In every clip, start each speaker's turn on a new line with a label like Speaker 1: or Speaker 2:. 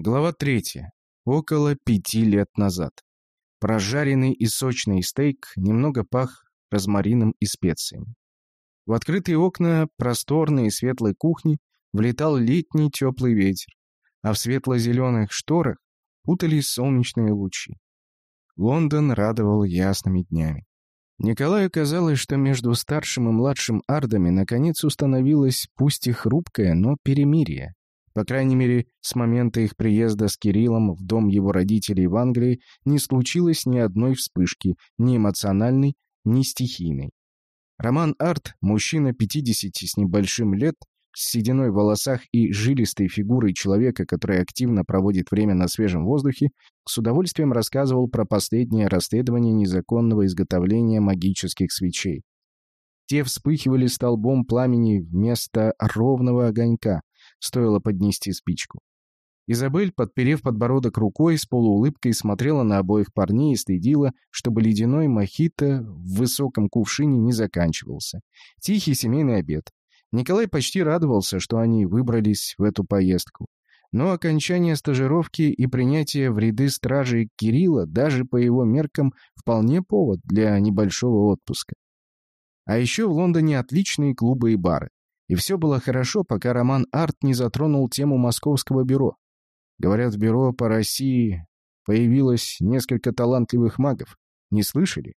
Speaker 1: Глава третья. Около пяти лет назад. Прожаренный и сочный стейк немного пах розмарином и специями. В открытые окна просторной и светлой кухни влетал летний теплый ветер, а в светло-зеленых шторах путались солнечные лучи. Лондон радовал ясными днями. Николаю казалось, что между старшим и младшим ардами наконец установилось пусть и хрупкое, но перемирие. По крайней мере, с момента их приезда с Кириллом в дом его родителей в Англии не случилось ни одной вспышки, ни эмоциональной, ни стихийной. Роман Арт, мужчина 50 с небольшим лет, с сединой в волосах и жилистой фигурой человека, который активно проводит время на свежем воздухе, с удовольствием рассказывал про последнее расследование незаконного изготовления магических свечей. Те вспыхивали столбом пламени вместо ровного огонька, стоило поднести спичку. Изабель, подперев подбородок рукой, с полуулыбкой смотрела на обоих парней и следила, чтобы ледяной мохито в высоком кувшине не заканчивался. Тихий семейный обед. Николай почти радовался, что они выбрались в эту поездку. Но окончание стажировки и принятие в ряды стражей Кирилла даже по его меркам вполне повод для небольшого отпуска. А еще в Лондоне отличные клубы и бары. И все было хорошо, пока Роман Арт не затронул тему московского бюро. Говорят, в бюро по России появилось несколько талантливых магов. Не слышали?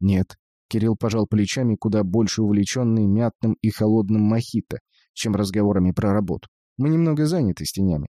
Speaker 1: Нет. Кирилл пожал плечами, куда больше увлеченный мятным и холодным мохито, чем разговорами про работу. Мы немного заняты с тенями.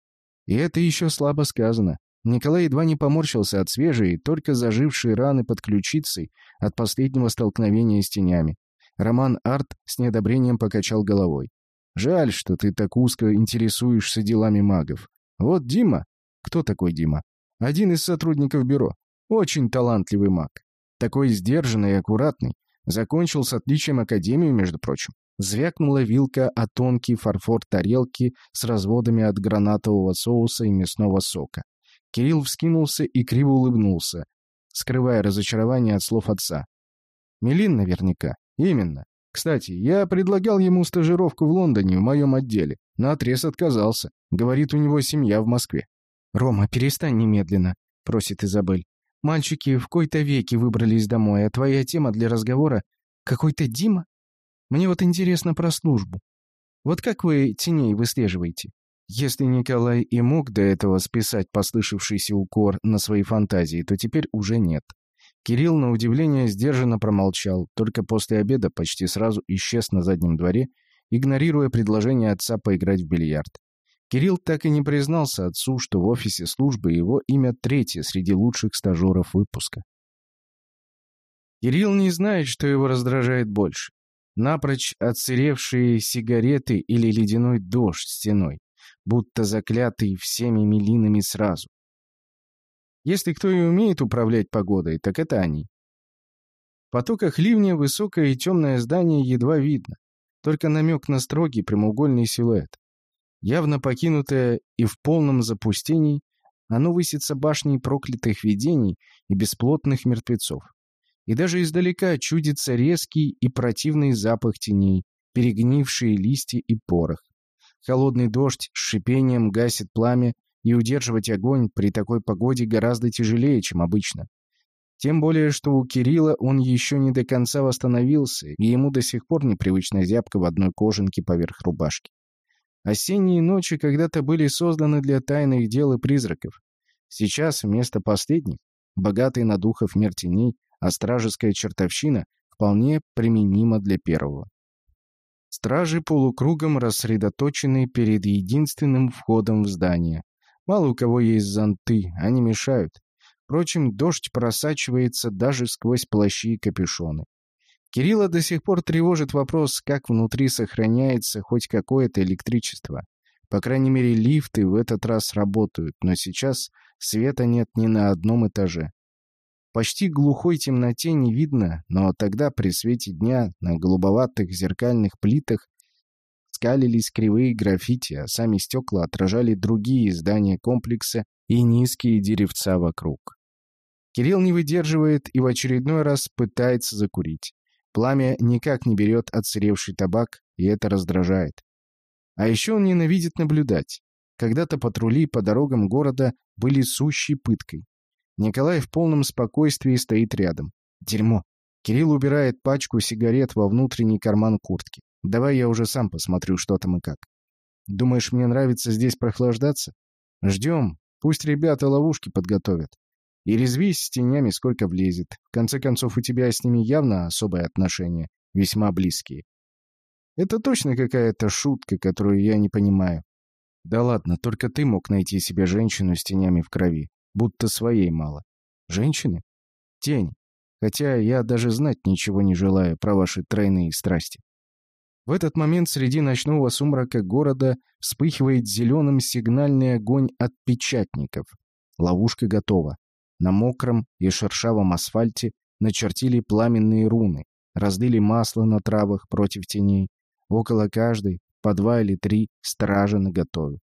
Speaker 1: И это еще слабо сказано. Николай едва не поморщился от свежей, только зажившей раны под ключицей от последнего столкновения с тенями. Роман Арт с неодобрением покачал головой. «Жаль, что ты так узко интересуешься делами магов. Вот Дима...» «Кто такой Дима?» «Один из сотрудников бюро. Очень талантливый маг. Такой сдержанный и аккуратный. Закончил с отличием академию, между прочим». Звякнула вилка о тонкий фарфор тарелки с разводами от гранатового соуса и мясного сока. Кирилл вскинулся и криво улыбнулся, скрывая разочарование от слов отца. «Мелин наверняка. «Именно. Кстати, я предлагал ему стажировку в Лондоне в моем отделе. Наотрез отказался. Говорит, у него семья в Москве». «Рома, перестань немедленно», — просит Изабель. «Мальчики в кои-то веки выбрались домой, а твоя тема для разговора — какой-то Дима? Мне вот интересно про службу. Вот как вы теней выслеживаете?» Если Николай и мог до этого списать послышавшийся укор на свои фантазии, то теперь уже нет. Кирилл, на удивление, сдержанно промолчал, только после обеда почти сразу исчез на заднем дворе, игнорируя предложение отца поиграть в бильярд. Кирилл так и не признался отцу, что в офисе службы его имя третье среди лучших стажеров выпуска. Кирилл не знает, что его раздражает больше. Напрочь отсыревшие сигареты или ледяной дождь стеной, будто заклятый всеми милинами сразу. Если кто и умеет управлять погодой, так это они. В потоках ливня высокое и темное здание едва видно, только намек на строгий прямоугольный силуэт. Явно покинутое и в полном запустении, оно высится башней проклятых видений и бесплотных мертвецов. И даже издалека чудится резкий и противный запах теней, перегнившие листья и порох. Холодный дождь с шипением гасит пламя и удерживать огонь при такой погоде гораздо тяжелее, чем обычно. Тем более, что у Кирилла он еще не до конца восстановился, и ему до сих пор непривычная зябка в одной кожанке поверх рубашки. Осенние ночи когда-то были созданы для тайных дел и призраков. Сейчас вместо последних, богатый на духов мир теней, а стражеская чертовщина вполне применима для первого. Стражи полукругом рассредоточены перед единственным входом в здание. Мало у кого есть зонты, они мешают. Впрочем, дождь просачивается даже сквозь плащи и капюшоны. Кирилла до сих пор тревожит вопрос, как внутри сохраняется хоть какое-то электричество. По крайней мере, лифты в этот раз работают, но сейчас света нет ни на одном этаже. Почти глухой темноте не видно, но тогда при свете дня на голубоватых зеркальных плитах скалились кривые граффити, а сами стекла отражали другие здания комплекса и низкие деревца вокруг. Кирилл не выдерживает и в очередной раз пытается закурить. Пламя никак не берет отсыревший табак, и это раздражает. А еще он ненавидит наблюдать. Когда-то патрули по дорогам города были сущей пыткой. Николай в полном спокойствии стоит рядом. Дерьмо. Кирилл убирает пачку сигарет во внутренний карман куртки. Давай я уже сам посмотрю, что там и как. Думаешь, мне нравится здесь прохлаждаться? Ждем. Пусть ребята ловушки подготовят. И резвись с тенями, сколько влезет. В конце концов, у тебя с ними явно особые отношения, весьма близкие. Это точно какая-то шутка, которую я не понимаю. Да ладно, только ты мог найти себе женщину с тенями в крови. Будто своей мало. Женщины? Тень. Хотя я даже знать ничего не желаю про ваши тройные страсти. В этот момент среди ночного сумрака города вспыхивает зеленым сигнальный огонь от печатников. Ловушка готова. На мокром и шершавом асфальте начертили пламенные руны, разлили масло на травах против теней. Около каждой по два или три стража наготове.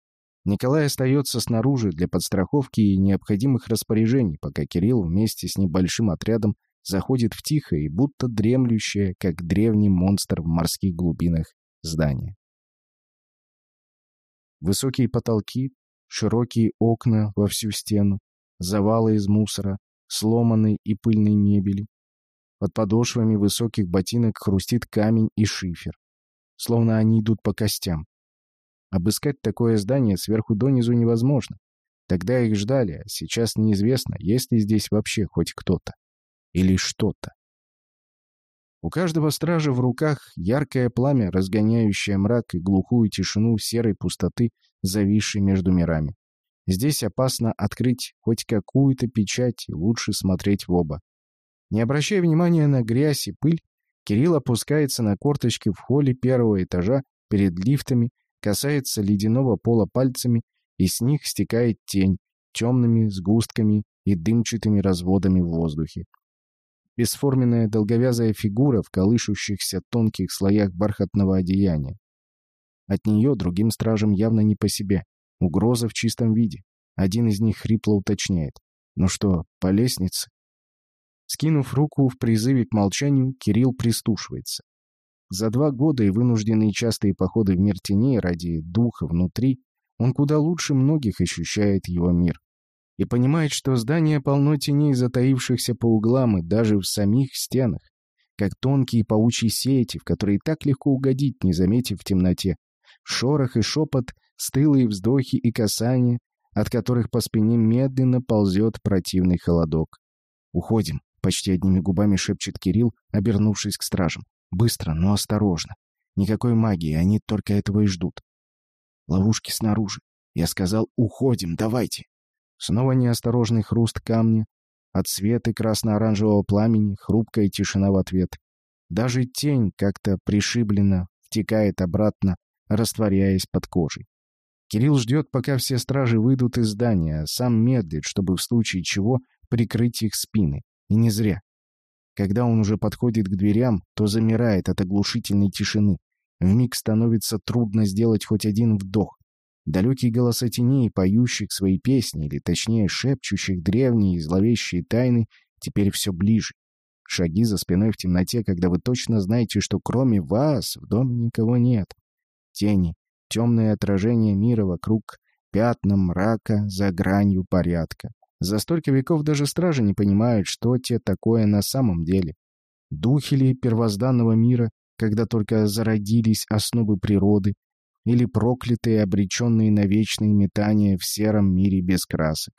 Speaker 1: Николай остается снаружи для подстраховки и необходимых распоряжений, пока Кирилл вместе с небольшим отрядом заходит в тихое и будто дремлющее, как древний монстр в морских глубинах, здание. Высокие потолки, широкие окна во всю стену, завалы из мусора, сломанной и пыльной мебели. Под подошвами высоких ботинок хрустит камень и шифер, словно они идут по костям. Обыскать такое здание сверху донизу невозможно. Тогда их ждали, а сейчас неизвестно, есть ли здесь вообще хоть кто-то или что-то. У каждого стража в руках яркое пламя, разгоняющее мрак и глухую тишину серой пустоты, зависшей между мирами. Здесь опасно открыть хоть какую-то печать, и лучше смотреть в оба. Не обращая внимания на грязь и пыль, Кирилл опускается на корточки в холле первого этажа перед лифтами, касается ледяного пола пальцами, и с них стекает тень темными сгустками и дымчатыми разводами в воздухе. Бесформенная долговязая фигура в колышущихся тонких слоях бархатного одеяния. От нее другим стражам явно не по себе. Угроза в чистом виде. Один из них хрипло уточняет. «Ну что, по лестнице?» Скинув руку в призыве к молчанию, Кирилл пристушивается. За два года и вынужденные частые походы в мир теней ради духа внутри, он куда лучше многих ощущает его мир и понимает, что здание полно теней, затаившихся по углам и даже в самих стенах, как тонкие паучьи сети, в которые так легко угодить, не заметив в темноте. Шорох и шепот, стылые вздохи и касания, от которых по спине медленно ползет противный холодок. «Уходим», — почти одними губами шепчет Кирилл, обернувшись к стражам. «Быстро, но осторожно. Никакой магии, они только этого и ждут. Ловушки снаружи. Я сказал, уходим, давайте». Снова неосторожный хруст камня, отсветы красно-оранжевого пламени, хрупкая тишина в ответ. Даже тень как-то пришиблена, втекает обратно, растворяясь под кожей. Кирилл ждет, пока все стражи выйдут из здания, а сам медлит, чтобы в случае чего прикрыть их спины. И не зря. Когда он уже подходит к дверям, то замирает от оглушительной тишины. Вмиг становится трудно сделать хоть один вдох. Далекие голоса теней, поющих свои песни, или точнее шепчущих древние и зловещие тайны, теперь все ближе. Шаги за спиной в темноте, когда вы точно знаете, что кроме вас в доме никого нет. Тени, темное отражение мира вокруг, пятна мрака за гранью порядка. За столько веков даже стражи не понимают, что те такое на самом деле. Духи ли первозданного мира, когда только зародились основы природы, или проклятые, обреченные на вечные метания в сером мире без красок.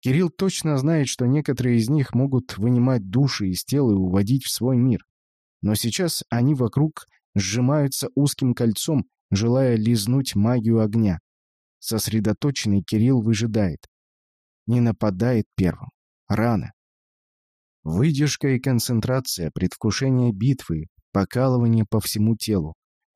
Speaker 1: Кирилл точно знает, что некоторые из них могут вынимать души из тела и уводить в свой мир. Но сейчас они вокруг сжимаются узким кольцом, желая лизнуть магию огня. Сосредоточенный Кирилл выжидает. Не нападает первым. Рано. Выдержка и концентрация, предвкушение битвы, покалывание по всему телу.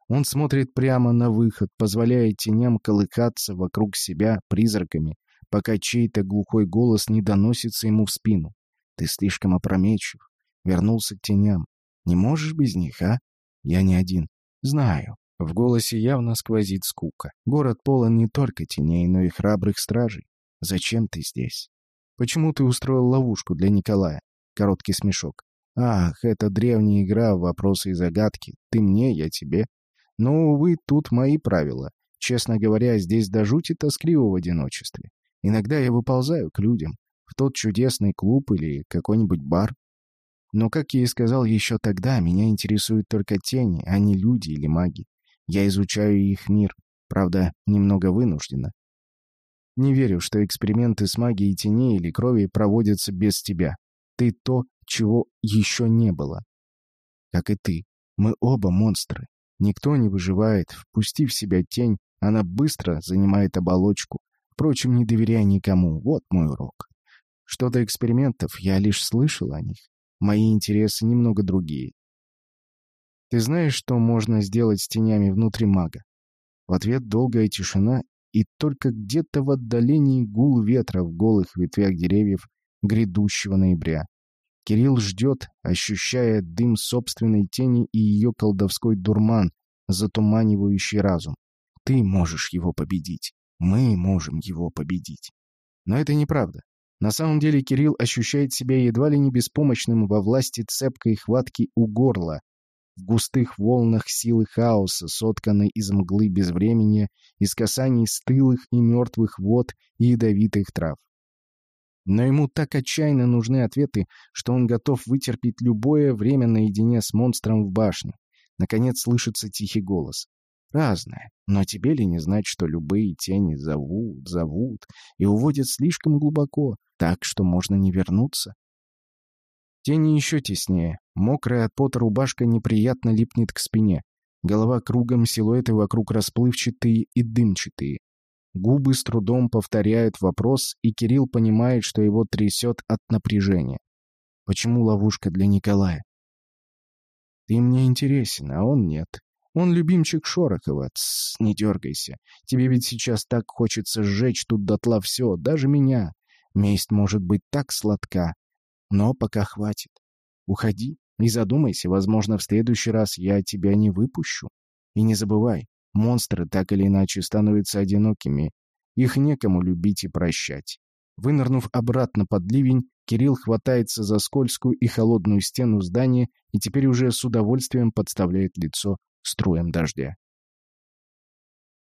Speaker 1: Он смотрит прямо на выход, позволяя теням колыхаться вокруг себя призраками, пока чей-то глухой голос не доносится ему в спину. «Ты слишком опрометчив. Вернулся к теням. Не можешь без них, а? Я не один. Знаю». В голосе явно сквозит скука. Город полон не только теней, но и храбрых стражей. Зачем ты здесь? Почему ты устроил ловушку для Николая? Короткий смешок. Ах, это древняя игра в вопросы и загадки. Ты мне, я тебе. Но, увы, тут мои правила. честно говоря, здесь до жути тоскливо в одиночестве. Иногда я выползаю к людям, в тот чудесный клуб или какой-нибудь бар. Но, как я и сказал еще тогда, меня интересуют только тени, а не люди или маги. Я изучаю их мир, правда, немного вынужденно. Не верю, что эксперименты с магией теней или крови проводятся без тебя. Ты то, чего еще не было. Как и ты. Мы оба монстры. Никто не выживает. Впусти в себя тень, она быстро занимает оболочку. Впрочем, не доверяй никому. Вот мой урок. Что до экспериментов, я лишь слышал о них. Мои интересы немного другие. Ты знаешь, что можно сделать с тенями внутри мага? В ответ долгая тишина, и только где-то в отдалении гул ветра в голых ветвях деревьев грядущего ноября. Кирилл ждет, ощущая дым собственной тени и ее колдовской дурман, затуманивающий разум. Ты можешь его победить. Мы можем его победить. Но это неправда. На самом деле Кирилл ощущает себя едва ли не беспомощным во власти цепкой хватки у горла, в густых волнах силы хаоса, сотканной из мглы безвременья, из касаний стылых и мертвых вод и ядовитых трав. Но ему так отчаянно нужны ответы, что он готов вытерпеть любое время наедине с монстром в башне. Наконец слышится тихий голос разное. Но тебе ли не знать, что любые тени зовут, зовут и уводят слишком глубоко, так что можно не вернуться? Тени еще теснее. Мокрая от пота рубашка неприятно липнет к спине. Голова кругом, силуэты вокруг расплывчатые и дымчатые. Губы с трудом повторяют вопрос, и Кирилл понимает, что его трясет от напряжения. Почему ловушка для Николая? Ты мне интересен, а он нет. Он любимчик Шорохова. Тссс, не дергайся. Тебе ведь сейчас так хочется сжечь тут дотла все, даже меня. Месть может быть так сладка. Но пока хватит. Уходи. Не задумайся, возможно, в следующий раз я тебя не выпущу. И не забывай, монстры так или иначе становятся одинокими. Их некому любить и прощать. Вынырнув обратно под ливень, Кирилл хватается за скользкую и холодную стену здания и теперь уже с удовольствием подставляет лицо струям дождя.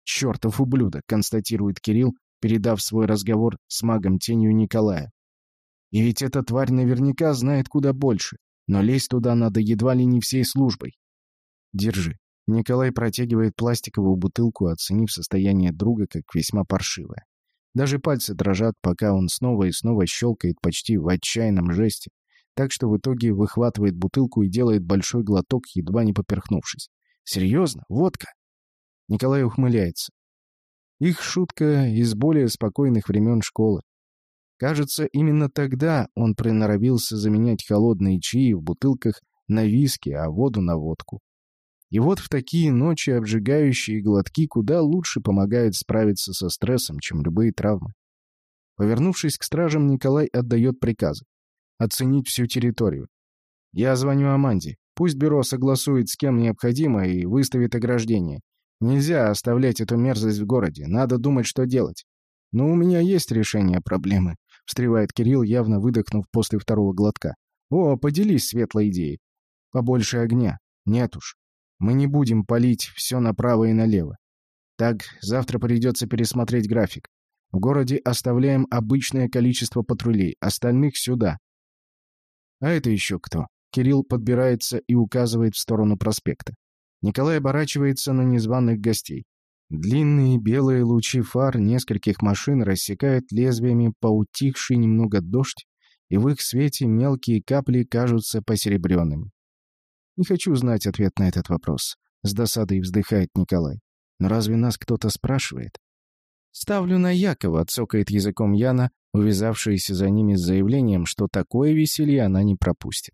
Speaker 1: «Чертов ублюдок», — констатирует Кирилл, передав свой разговор с магом-тенью Николая. «И ведь эта тварь наверняка знает куда больше, но лезть туда надо едва ли не всей службой. Держи». Николай протягивает пластиковую бутылку, оценив состояние друга как весьма паршивое. Даже пальцы дрожат, пока он снова и снова щелкает почти в отчаянном жесте, так что в итоге выхватывает бутылку и делает большой глоток, едва не поперхнувшись. Серьезно? Водка?» Николай ухмыляется. Их шутка из более спокойных времен школы. Кажется, именно тогда он приноровился заменять холодные чаи в бутылках на виски, а воду на водку. И вот в такие ночи обжигающие глотки куда лучше помогают справиться со стрессом, чем любые травмы. Повернувшись к стражам, Николай отдает приказы. Оценить всю территорию. Я звоню Аманде. Пусть бюро согласует с кем необходимо и выставит ограждение. Нельзя оставлять эту мерзость в городе. Надо думать, что делать. Но у меня есть решение проблемы, встревает Кирилл, явно выдохнув после второго глотка. О, поделись светлой идеей. Побольше огня. Нет уж. Мы не будем палить все направо и налево. Так, завтра придется пересмотреть график. В городе оставляем обычное количество патрулей, остальных сюда. А это еще кто? Кирилл подбирается и указывает в сторону проспекта. Николай оборачивается на незваных гостей. Длинные белые лучи фар нескольких машин рассекают лезвиями поутихший немного дождь, и в их свете мелкие капли кажутся посеребренными. Не хочу знать ответ на этот вопрос. С досадой вздыхает Николай. Но разве нас кто-то спрашивает? «Ставлю на Якова», — цокает языком Яна, увязавшаяся за ними с заявлением, что такое веселье она не пропустит.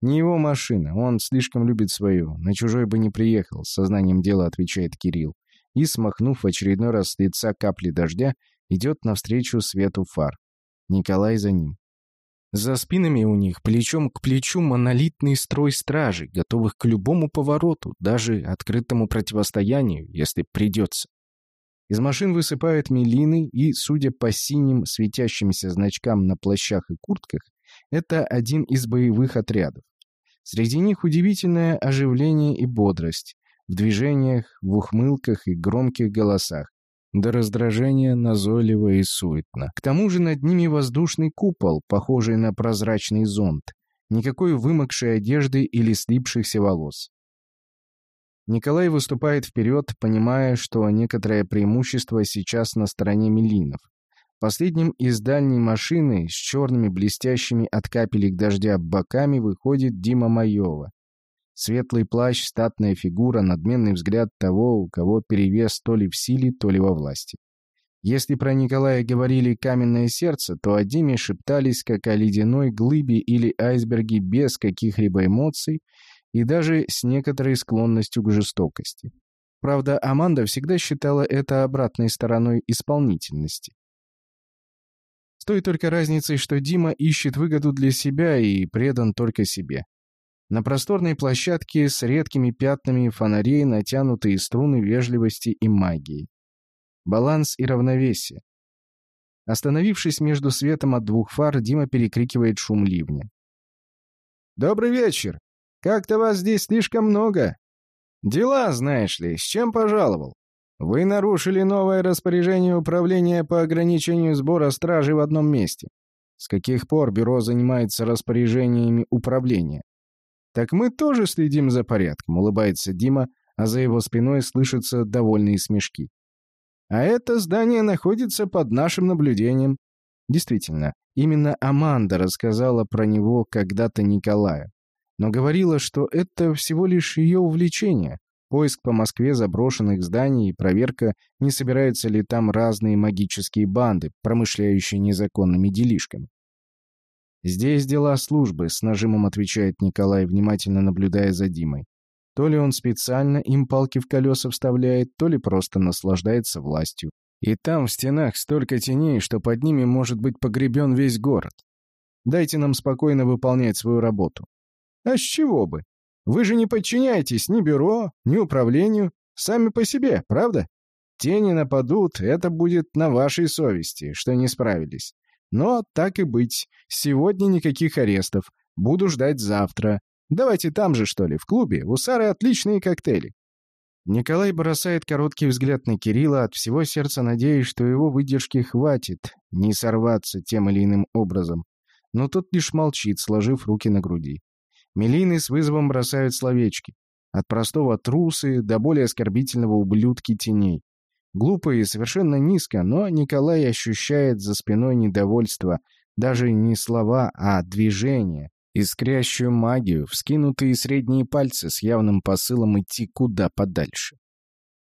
Speaker 1: «Не его машина, он слишком любит свою, на чужой бы не приехал», — сознанием дела отвечает Кирилл. И, смахнув в очередной раз с лица капли дождя, идет навстречу свету фар. Николай за ним. За спинами у них плечом к плечу монолитный строй стражей, готовых к любому повороту, даже открытому противостоянию, если придется. Из машин высыпают милины, и, судя по синим светящимся значкам на плащах и куртках, это один из боевых отрядов. Среди них удивительное оживление и бодрость. в движениях, в ухмылках и громких голосах. До раздражения назойливо и суетно. К тому же над ними воздушный купол, похожий на прозрачный зонт. Никакой вымокшей одежды или слипшихся волос. Николай выступает вперед, понимая, что некоторое преимущество сейчас на стороне Милинов. Последним из дальней машины с черными блестящими от капелек дождя боками выходит Дима Маева. Светлый плащ, статная фигура, надменный взгляд того, у кого перевес то ли в силе, то ли во власти. Если про Николая говорили «каменное сердце», то о Диме шептались как о ледяной глыбе или айсберге без каких-либо эмоций и даже с некоторой склонностью к жестокости. Правда, Аманда всегда считала это обратной стороной исполнительности. С той только разницей, что Дима ищет выгоду для себя и предан только себе. На просторной площадке с редкими пятнами фонарей натянутые струны вежливости и магии. Баланс и равновесие. Остановившись между светом от двух фар, Дима перекрикивает шум ливня. «Добрый вечер! Как-то вас здесь слишком много. Дела, знаешь ли, с чем пожаловал? Вы нарушили новое распоряжение управления по ограничению сбора стражи в одном месте. С каких пор бюро занимается распоряжениями управления? «Так мы тоже следим за порядком», — улыбается Дима, а за его спиной слышатся довольные смешки. «А это здание находится под нашим наблюдением». Действительно, именно Аманда рассказала про него когда-то Николаю, но говорила, что это всего лишь ее увлечение, поиск по Москве заброшенных зданий и проверка, не собираются ли там разные магические банды, промышляющие незаконными делишками. «Здесь дела службы», — с нажимом отвечает Николай, внимательно наблюдая за Димой. То ли он специально им палки в колеса вставляет, то ли просто наслаждается властью. И там в стенах столько теней, что под ними может быть погребен весь город. Дайте нам спокойно выполнять свою работу. А с чего бы? Вы же не подчиняетесь ни бюро, ни управлению, сами по себе, правда? Тени нападут, это будет на вашей совести, что не справились. Но так и быть. Сегодня никаких арестов. Буду ждать завтра. Давайте там же, что ли, в клубе. У Сары отличные коктейли». Николай бросает короткий взгляд на Кирилла, от всего сердца надеясь, что его выдержки хватит, не сорваться тем или иным образом. Но тот лишь молчит, сложив руки на груди. Мелины с вызовом бросают словечки. От простого трусы до более оскорбительного ублюдки теней. Глупо и совершенно низко, но Николай ощущает за спиной недовольство, даже не слова, а движение, искрящую магию, вскинутые средние пальцы с явным посылом идти куда подальше.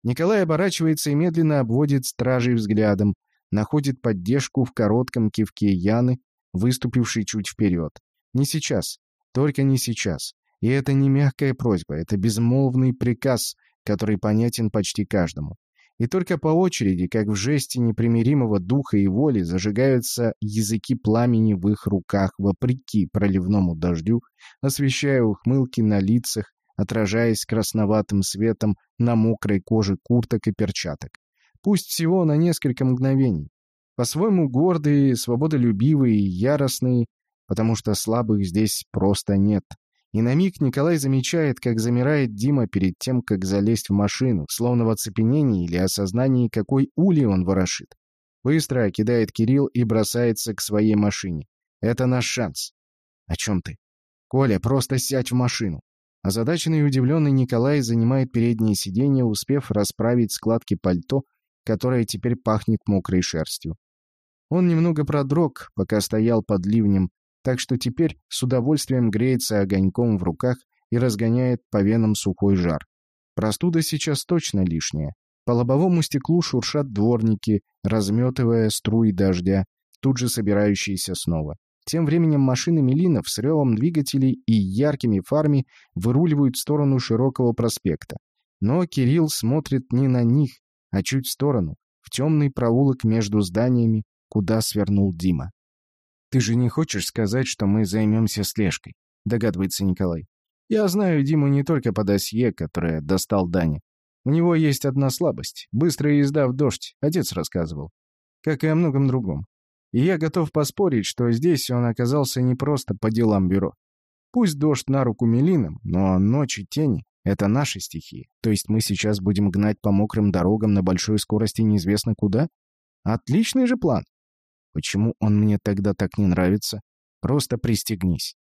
Speaker 1: Николай оборачивается и медленно обводит стражей взглядом, находит поддержку в коротком кивке Яны, выступившей чуть вперед. Не сейчас, только не сейчас. И это не мягкая просьба, это безмолвный приказ, который понятен почти каждому. И только по очереди, как в жесте непримиримого духа и воли, зажигаются языки пламени в их руках, вопреки проливному дождю, освещая ухмылки на лицах, отражаясь красноватым светом на мокрой коже курток и перчаток. Пусть всего на несколько мгновений. По-своему гордые, свободолюбивые и яростные, потому что слабых здесь просто нет. И на миг Николай замечает, как замирает Дима перед тем, как залезть в машину, словно в оцепенении или осознании, какой ули он ворошит. Быстро кидает Кирилл и бросается к своей машине. Это наш шанс. О чем ты? Коля, просто сядь в машину. Озадаченный и удивленный Николай занимает переднее сиденье, успев расправить складки пальто, которое теперь пахнет мокрой шерстью. Он немного продрог, пока стоял под ливнем, так что теперь с удовольствием греется огоньком в руках и разгоняет по венам сухой жар. Простуда сейчас точно лишняя. По лобовому стеклу шуршат дворники, разметывая струи дождя, тут же собирающиеся снова. Тем временем машины Милинов с ревом двигателей и яркими фарами выруливают в сторону широкого проспекта. Но Кирилл смотрит не на них, а чуть в сторону, в темный проулок между зданиями, куда свернул Дима. «Ты же не хочешь сказать, что мы займемся слежкой?» — догадывается Николай. «Я знаю Диму не только по досье, которое достал Даня. У него есть одна слабость — быстрая езда в дождь, отец рассказывал. Как и о многом другом. И я готов поспорить, что здесь он оказался не просто по делам бюро. Пусть дождь на руку Мелинам, но ночи тени. Это наши стихии. То есть мы сейчас будем гнать по мокрым дорогам на большой скорости неизвестно куда? Отличный же план. Почему он мне тогда так не нравится? Просто пристегнись.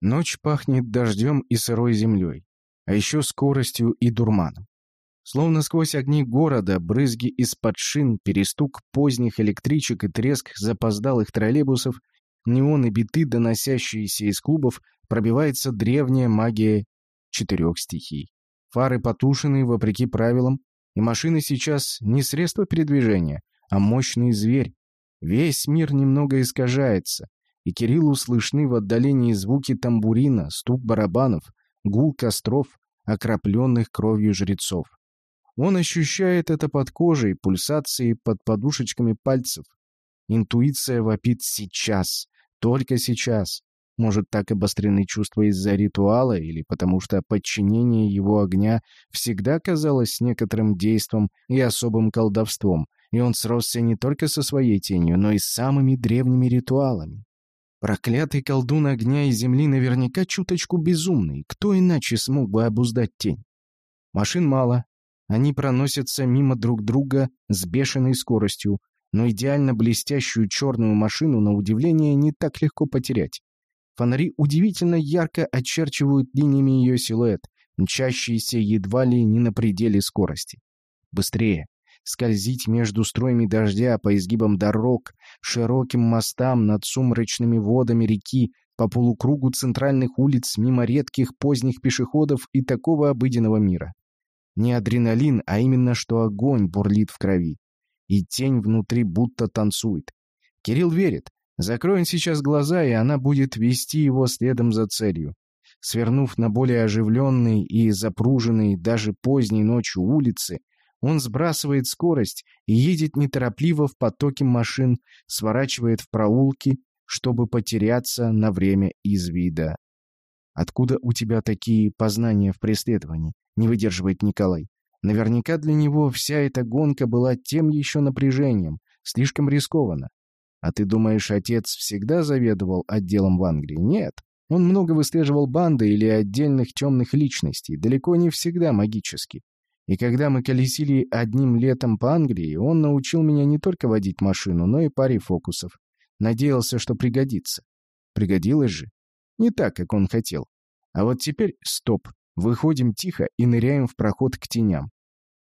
Speaker 1: Ночь пахнет дождем и сырой землей, а еще скоростью и дурманом. Словно сквозь огни города, брызги из-под шин, перестук поздних электричек и треск запоздалых троллейбусов, неоны биты, доносящиеся из клубов, пробивается древняя магия четырех стихий. Фары потушены, вопреки правилам, и машины сейчас не средство передвижения, а мощный зверь. Весь мир немного искажается, и Кириллу слышны в отдалении звуки тамбурина, стук барабанов, гул костров, окропленных кровью жрецов. Он ощущает это под кожей, пульсацией под подушечками пальцев. Интуиция вопит сейчас, только сейчас. Может, так обострены чувства из-за ритуала или потому что подчинение его огня всегда казалось некоторым действом и особым колдовством, и он сросся не только со своей тенью, но и с самыми древними ритуалами. Проклятый колдун огня и земли наверняка чуточку безумный. Кто иначе смог бы обуздать тень? Машин мало. Они проносятся мимо друг друга с бешеной скоростью, но идеально блестящую черную машину, на удивление, не так легко потерять. Фонари удивительно ярко очерчивают линиями ее силуэт, мчащийся едва ли не на пределе скорости. Быстрее. Скользить между строями дождя по изгибам дорог, широким мостам над сумрачными водами реки, по полукругу центральных улиц, мимо редких поздних пешеходов и такого обыденного мира. Не адреналин, а именно что огонь бурлит в крови. И тень внутри будто танцует. Кирилл верит, Закроем сейчас глаза, и она будет вести его следом за целью. Свернув на более оживленные и запруженные даже поздней ночью улицы, он сбрасывает скорость и едет неторопливо в потоке машин, сворачивает в проулки, чтобы потеряться на время из вида. «Откуда у тебя такие познания в преследовании?» — не выдерживает Николай. Наверняка для него вся эта гонка была тем еще напряжением, слишком рискованно. А ты думаешь, отец всегда заведовал отделом в Англии? Нет. Он много выслеживал банды или отдельных темных личностей, далеко не всегда магически. И когда мы колесили одним летом по Англии, он научил меня не только водить машину, но и паре фокусов. Надеялся, что пригодится. Пригодилось же. Не так, как он хотел. А вот теперь стоп. Выходим тихо и ныряем в проход к теням.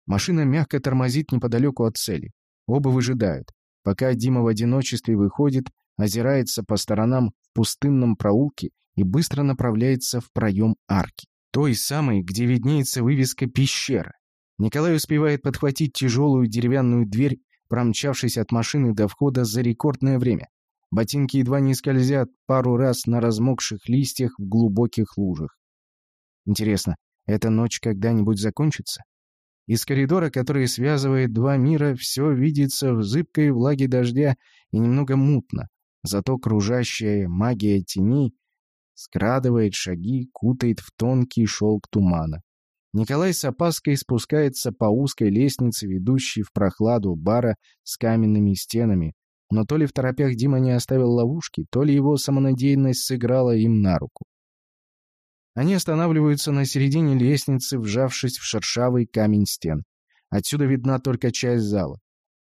Speaker 1: Машина мягко тормозит неподалеку от цели. Оба выжидают. Пока Дима в одиночестве выходит, озирается по сторонам в пустынном проулке и быстро направляется в проем арки. Той самой, где виднеется вывеска «Пещера». Николай успевает подхватить тяжелую деревянную дверь, промчавшись от машины до входа за рекордное время. Ботинки едва не скользят пару раз на размокших листьях в глубоких лужах. Интересно, эта ночь когда-нибудь закончится? Из коридора, который связывает два мира, все видится в зыбкой влаге дождя и немного мутно. Зато кружащая магия теней скрадывает шаги, кутает в тонкий шелк тумана. Николай с опаской спускается по узкой лестнице, ведущей в прохладу бара с каменными стенами, но то ли в торопях Дима не оставил ловушки, то ли его самонадеянность сыграла им на руку. Они останавливаются на середине лестницы, вжавшись в шершавый камень стен. Отсюда видна только часть зала.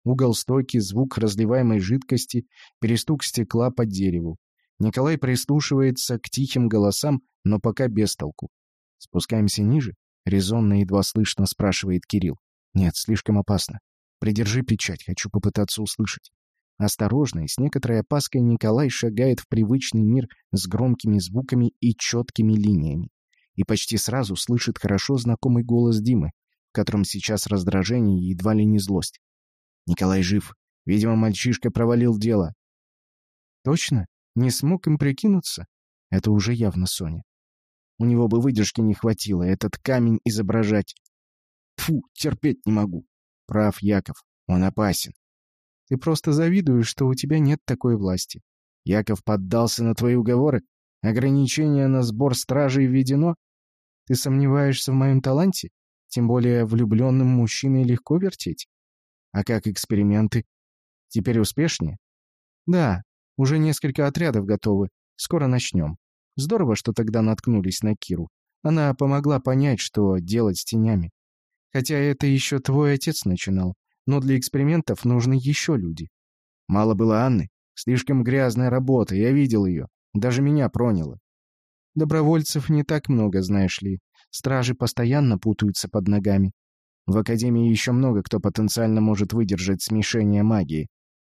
Speaker 1: Угол стойки, звук разливаемой жидкости, перестук стекла под дереву. Николай прислушивается к тихим голосам, но пока без толку. «Спускаемся ниже?» — резонно едва слышно спрашивает Кирилл. «Нет, слишком опасно. Придержи печать, хочу попытаться услышать». Осторожно и с некоторой опаской Николай шагает в привычный мир с громкими звуками и четкими линиями. И почти сразу слышит хорошо знакомый голос Димы, в котором сейчас раздражение и едва ли не злость. Николай жив. Видимо, мальчишка провалил дело. Точно? Не смог им прикинуться? Это уже явно Соня. У него бы выдержки не хватило, этот камень изображать. Фу, терпеть не могу. Прав Яков, он опасен. Ты просто завидуешь, что у тебя нет такой власти. Яков поддался на твои уговоры? Ограничение на сбор стражей введено? Ты сомневаешься в моем таланте? Тем более влюбленным мужчиной легко вертеть. А как эксперименты? Теперь успешнее? Да, уже несколько отрядов готовы. Скоро начнем. Здорово, что тогда наткнулись на Киру. Она помогла понять, что делать с тенями. Хотя это еще твой отец начинал, но для экспериментов нужны еще люди. Мало было Анны. Слишком грязная работа, я видел ее. Даже меня проняло. Добровольцев не так много, знаешь ли. Стражи постоянно путаются под ногами. В Академии еще много кто потенциально может выдержать смешение магии.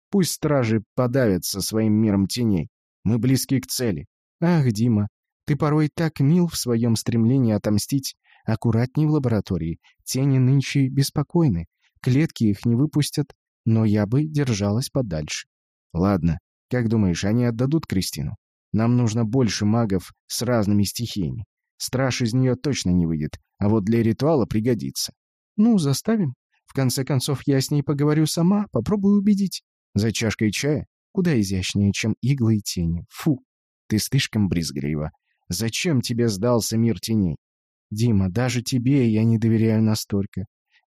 Speaker 1: Пусть стражи подавятся своим миром теней. Мы близки к цели. Ах, Дима, ты порой так мил в своем стремлении отомстить. Аккуратней в лаборатории. Тени нынче беспокойны. Клетки их не выпустят, но я бы держалась подальше. Ладно, как думаешь, они отдадут Кристину? Нам нужно больше магов с разными стихиями. Страж из нее точно не выйдет, а вот для ритуала пригодится. Ну, заставим. В конце концов, я с ней поговорю сама, попробую убедить. За чашкой чая? Куда изящнее, чем иглы и тени. Фу, ты слишком брезглива. Зачем тебе сдался мир теней? Дима, даже тебе я не доверяю настолько.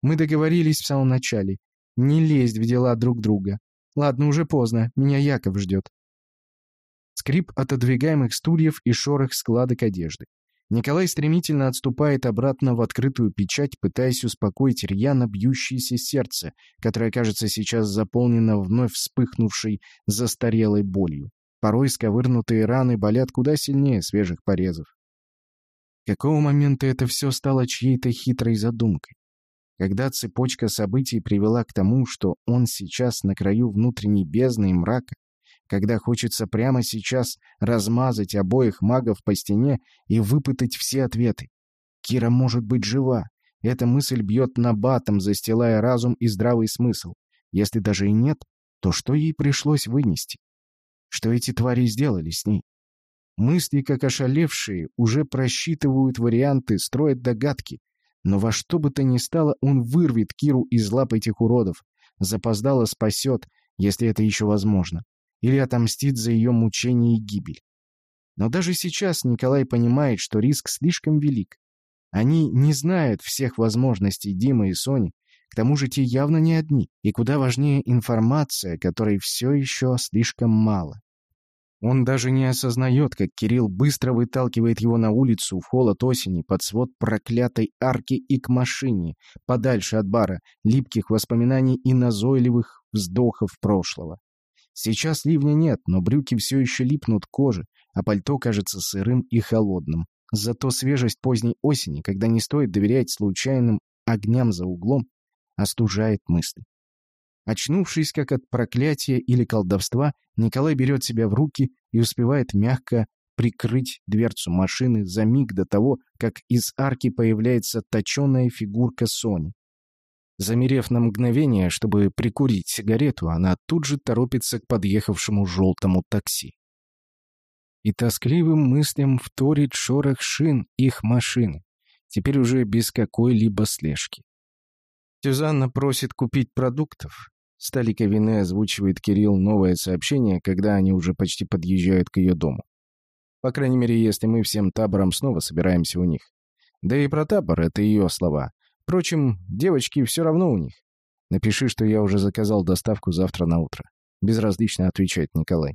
Speaker 1: Мы договорились в самом начале. Не лезть в дела друг друга. Ладно, уже поздно. Меня Яков ждет. Скрип отодвигаемых стульев и шорох складок одежды. Николай стремительно отступает обратно в открытую печать, пытаясь успокоить рьяно бьющееся сердце, которое, кажется, сейчас заполнено вновь вспыхнувшей застарелой болью. Порой сковырнутые раны болят куда сильнее свежих порезов. какого момента это все стало чьей-то хитрой задумкой? Когда цепочка событий привела к тому, что он сейчас на краю внутренней бездны и мрака, когда хочется прямо сейчас размазать обоих магов по стене и выпытать все ответы. Кира может быть жива. Эта мысль бьет на батом, застилая разум и здравый смысл. Если даже и нет, то что ей пришлось вынести? Что эти твари сделали с ней? Мысли, как ошалевшие, уже просчитывают варианты, строят догадки. Но во что бы то ни стало, он вырвет Киру из лап этих уродов, запоздало спасет, если это еще возможно или отомстит за ее мучение и гибель. Но даже сейчас Николай понимает, что риск слишком велик. Они не знают всех возможностей Димы и Сони, к тому же те явно не одни, и куда важнее информация, которой все еще слишком мало. Он даже не осознает, как Кирилл быстро выталкивает его на улицу в холод осени под свод проклятой арки и к машине, подальше от бара, липких воспоминаний и назойливых вздохов прошлого. Сейчас ливня нет, но брюки все еще липнут к коже, а пальто кажется сырым и холодным. Зато свежесть поздней осени, когда не стоит доверять случайным огням за углом, остужает мысли. Очнувшись как от проклятия или колдовства, Николай берет себя в руки и успевает мягко прикрыть дверцу машины за миг до того, как из арки появляется точеная фигурка Сони. Замерев на мгновение, чтобы прикурить сигарету, она тут же торопится к подъехавшему желтому такси. И тоскливым мыслям вторит шорох шин их машины, теперь уже без какой-либо слежки. Сюзанна просит купить продуктов. Сталика вины озвучивает Кирилл новое сообщение, когда они уже почти подъезжают к ее дому. По крайней мере, если мы всем табором снова собираемся у них. Да и про табор — это ее слова. Впрочем, девочки все равно у них. Напиши, что я уже заказал доставку завтра на утро. Безразлично отвечает Николай.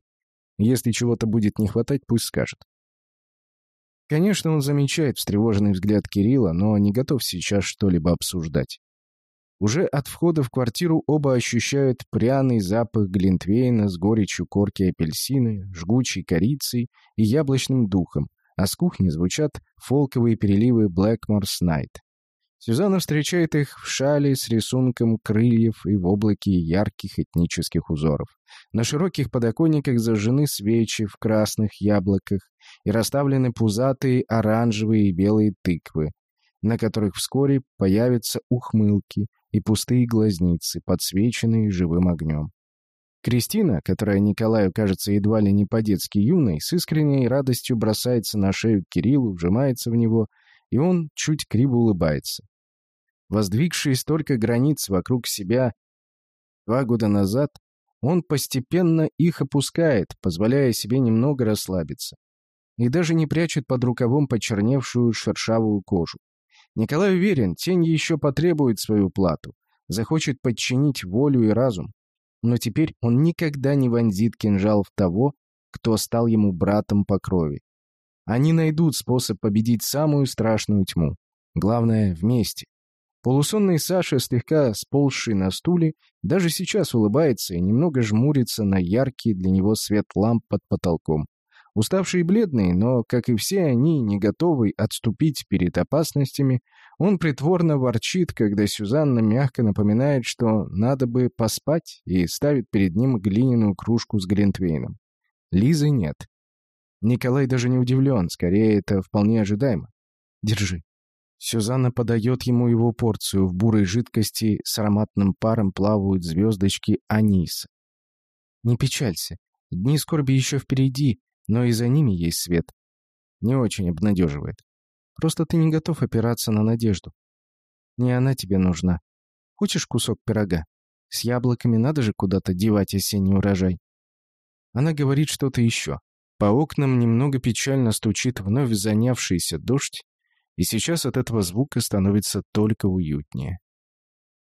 Speaker 1: Если чего-то будет не хватать, пусть скажет. Конечно, он замечает встревоженный взгляд Кирилла, но не готов сейчас что-либо обсуждать. Уже от входа в квартиру оба ощущают пряный запах глинтвейна с горечью корки апельсины, жгучей корицей и яблочным духом, а с кухни звучат фолковые переливы Blackmore's Night. Сюзанна встречает их в шале с рисунком крыльев и в облаке ярких этнических узоров. На широких подоконниках зажжены свечи в красных яблоках и расставлены пузатые оранжевые и белые тыквы, на которых вскоре появятся ухмылки и пустые глазницы, подсвеченные живым огнем. Кристина, которая Николаю кажется едва ли не по-детски юной, с искренней радостью бросается на шею Кириллу, вжимается в него, и он чуть криво улыбается воздвигший столько границ вокруг себя два года назад, он постепенно их опускает, позволяя себе немного расслабиться. И даже не прячет под рукавом почерневшую шершавую кожу. Николай уверен, тень еще потребует свою плату, захочет подчинить волю и разум. Но теперь он никогда не вонзит кинжал в того, кто стал ему братом по крови. Они найдут способ победить самую страшную тьму. Главное, вместе. Полусонный Саша, слегка сползший на стуле, даже сейчас улыбается и немного жмурится на яркий для него свет ламп под потолком. Уставший и бледный, но, как и все они, не готовый отступить перед опасностями, он притворно ворчит, когда Сюзанна мягко напоминает, что надо бы поспать, и ставит перед ним глиняную кружку с Глинтвейном. Лизы нет. Николай даже не удивлен, скорее это вполне ожидаемо. Держи. Сюзанна подает ему его порцию. В бурой жидкости с ароматным паром плавают звездочки аниса. Не печалься. Дни скорби еще впереди, но и за ними есть свет. Не очень обнадеживает. Просто ты не готов опираться на надежду. Не она тебе нужна. Хочешь кусок пирога? С яблоками надо же куда-то девать осенний урожай. Она говорит что-то еще. По окнам немного печально стучит вновь занявшийся дождь, и сейчас от этого звука становится только уютнее.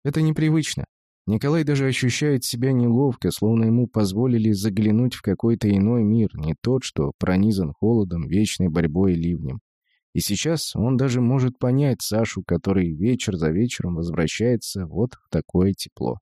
Speaker 1: Это непривычно. Николай даже ощущает себя неловко, словно ему позволили заглянуть в какой-то иной мир, не тот, что пронизан холодом, вечной борьбой и ливнем. И сейчас он даже может понять Сашу, который вечер за вечером возвращается вот в такое тепло.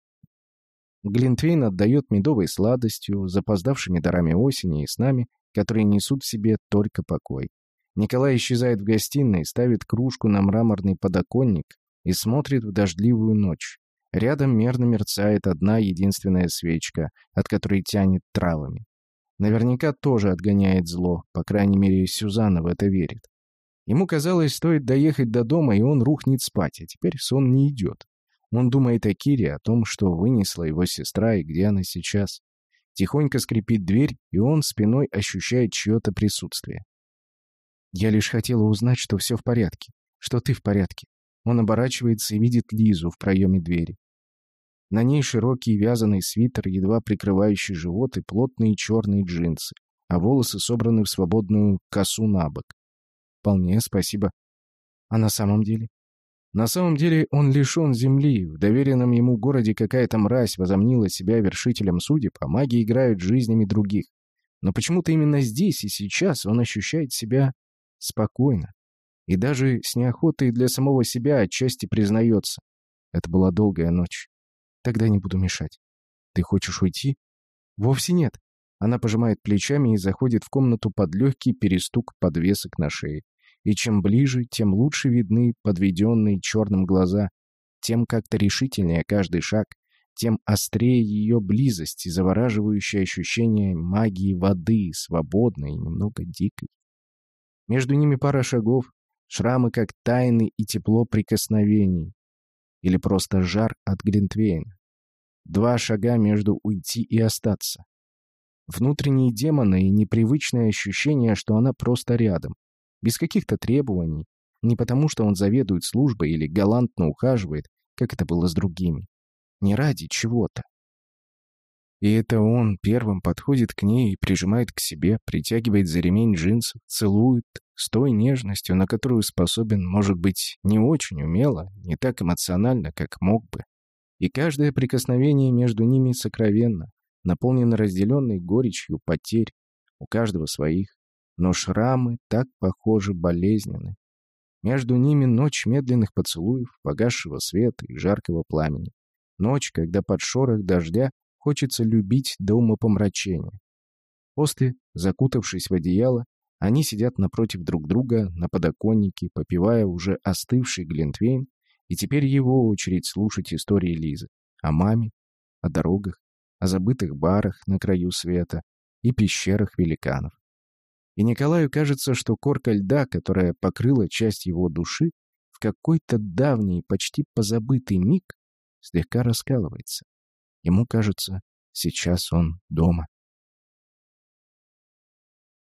Speaker 1: Глинтвейн отдает медовой сладостью, запоздавшими дарами осени и снами, которые несут в себе только покой. Николай исчезает в гостиной, ставит кружку на мраморный подоконник и смотрит в дождливую ночь. Рядом мерно мерцает одна единственная свечка, от которой тянет травами. Наверняка тоже отгоняет зло, по крайней мере, Сюзанна в это верит. Ему казалось, стоит доехать до дома, и он рухнет спать, а теперь сон не идет. Он думает о Кире, о том, что вынесла его сестра и где она сейчас. Тихонько скрипит дверь, и он спиной ощущает чье-то присутствие. «Я лишь хотела узнать, что все в порядке, что ты в порядке». Он оборачивается и видит Лизу в проеме двери. На ней широкий вязаный свитер, едва прикрывающий живот, и плотные черные джинсы, а волосы собраны в свободную косу на бок. «Вполне, спасибо». «А на самом деле?» На самом деле он лишен земли. В доверенном ему городе какая-то мразь возомнила себя вершителем судеб, а маги играют жизнями других. Но почему-то именно здесь и сейчас он ощущает себя спокойно. И даже с неохотой для самого себя отчасти признается. Это была долгая ночь. Тогда не буду мешать. Ты хочешь уйти? Вовсе нет. Она пожимает плечами и заходит в комнату под легкий перестук подвесок на шее и чем ближе, тем лучше видны подведенные черным глаза, тем как-то решительнее каждый шаг, тем острее ее близость и завораживающее ощущение магии воды, свободной и немного дикой. Между ними пара шагов, шрамы как тайны и тепло прикосновений, или просто жар от Глинтвейна. Два шага между уйти и остаться. Внутренние демоны и непривычное ощущение, что она просто рядом, без каких-то требований, не потому что он заведует службой или галантно ухаживает, как это было с другими. Не ради чего-то. И это он первым подходит к ней и прижимает к себе, притягивает за ремень джинсов, целует с той нежностью, на которую способен, может быть, не очень умело, не так эмоционально, как мог бы. И каждое прикосновение между ними сокровенно, наполнено разделенной горечью потерь, у каждого своих, но шрамы так, похоже, болезненны. Между ними ночь медленных поцелуев, погасшего света и жаркого пламени. Ночь, когда под шорох дождя хочется любить до умопомрачения. После, закутавшись в одеяло, они сидят напротив друг друга на подоконнике, попивая уже остывший глинтвейн, и теперь его очередь слушать истории Лизы. О маме, о дорогах, о забытых барах на краю света и пещерах великанов. И Николаю кажется, что корка льда, которая покрыла часть его души, в какой-то давний, почти позабытый миг слегка раскалывается. Ему кажется, сейчас он дома.